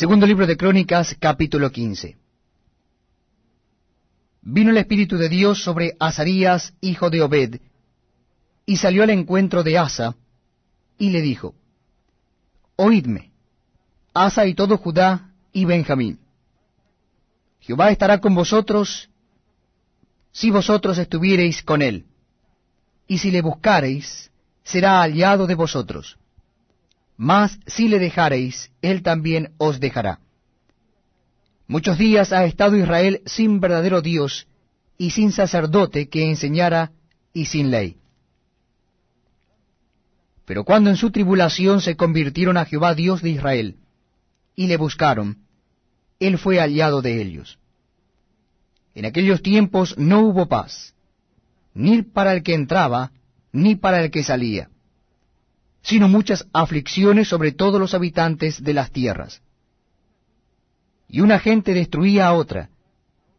Segundo libro de Crónicas, capítulo 15. Vino el Espíritu de Dios sobre Azarías, hijo de Obed, y salió al encuentro de Asa, y le dijo, Oídme, Asa y todo Judá y Benjamín. Jehová estará con vosotros si vosotros estuviereis con él, y si le buscareis, será aliado de vosotros. Mas si le dejareis, él también os dejará. Muchos días ha estado Israel sin verdadero Dios y sin sacerdote que enseñara y sin ley. Pero cuando en su tribulación se convirtieron a Jehová Dios de Israel y le buscaron, él fue aliado de ellos. En aquellos tiempos no hubo paz, ni para el que entraba, ni para el que salía sino muchas aflicciones sobre todos los habitantes de las tierras. Y una gente destruía a otra,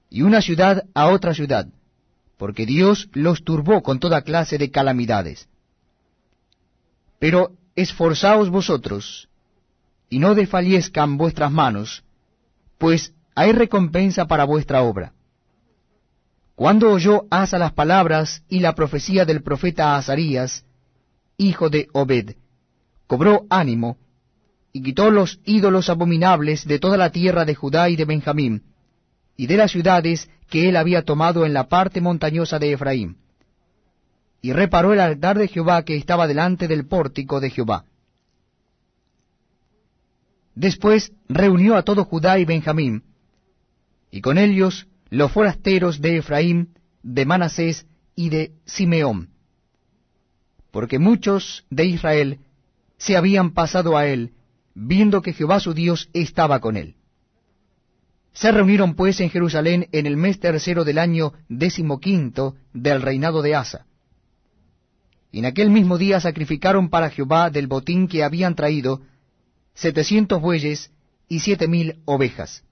y una ciudad a otra ciudad, porque Dios los turbó con toda clase de calamidades. Pero esforzaos vosotros, y no desfallezcan vuestras manos, pues hay recompensa para vuestra obra. Cuando oyó Asa las palabras y la profecía del profeta Azarías, hijo de Obed, cobró ánimo, y quitó los ídolos abominables de toda la tierra de Judá y de Benjamín, y de las ciudades que él había tomado en la parte montañosa de Efraín, y reparó el altar de Jehová que estaba delante del pórtico de Jehová. Después reunió a todo Judá y Benjamín, y con ellos los forasteros de Efraín, de Manasés y de Simeón, porque muchos de Israel se habían pasado a él, viendo que Jehová su Dios estaba con él. Se reunieron pues en Jerusalén en el mes tercero del año decimoquinto del reinado de Asa. Y en aquel mismo día sacrificaron para Jehová del botín que habían traído setecientos bueyes y siete mil ovejas.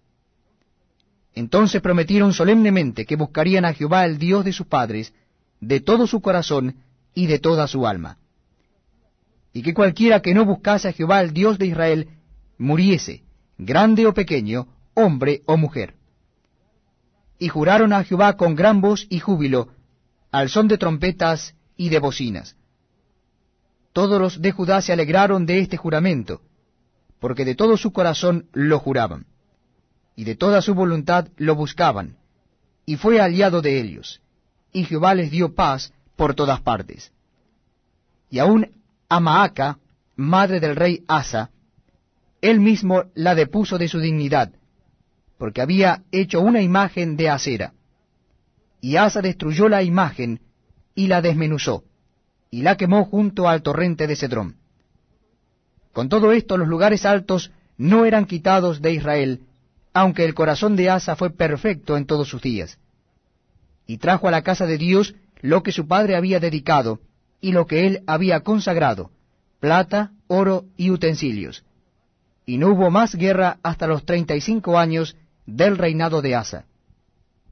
Entonces prometieron solemnemente que buscarían a Jehová el Dios de sus padres, de todo su corazón y de toda su alma. Y que cualquiera que no buscase a Jehová el Dios de Israel muriese, grande o pequeño, hombre o mujer. Y juraron a Jehová con gran voz y júbilo, al son de trompetas y de bocinas. Todos los de Judá se alegraron de este juramento, porque de todo su corazón lo juraban, y de toda su voluntad lo buscaban, y fue aliado de ellos, y Jehová les dio paz por todas partes. Y aun a madre del rey Asa, él mismo la depuso de su dignidad, porque había hecho una imagen de acera. Y Asa destruyó la imagen y la desmenuzó, y la quemó junto al torrente de Cedrón. Con todo esto los lugares altos no eran quitados de Israel, aunque el corazón de Asa fue perfecto en todos sus días. Y trajo a la casa de Dios lo que su padre había dedicado y lo que él había consagrado, plata, oro y utensilios. Y no hubo más guerra hasta los treinta y cinco años del reinado de Asa.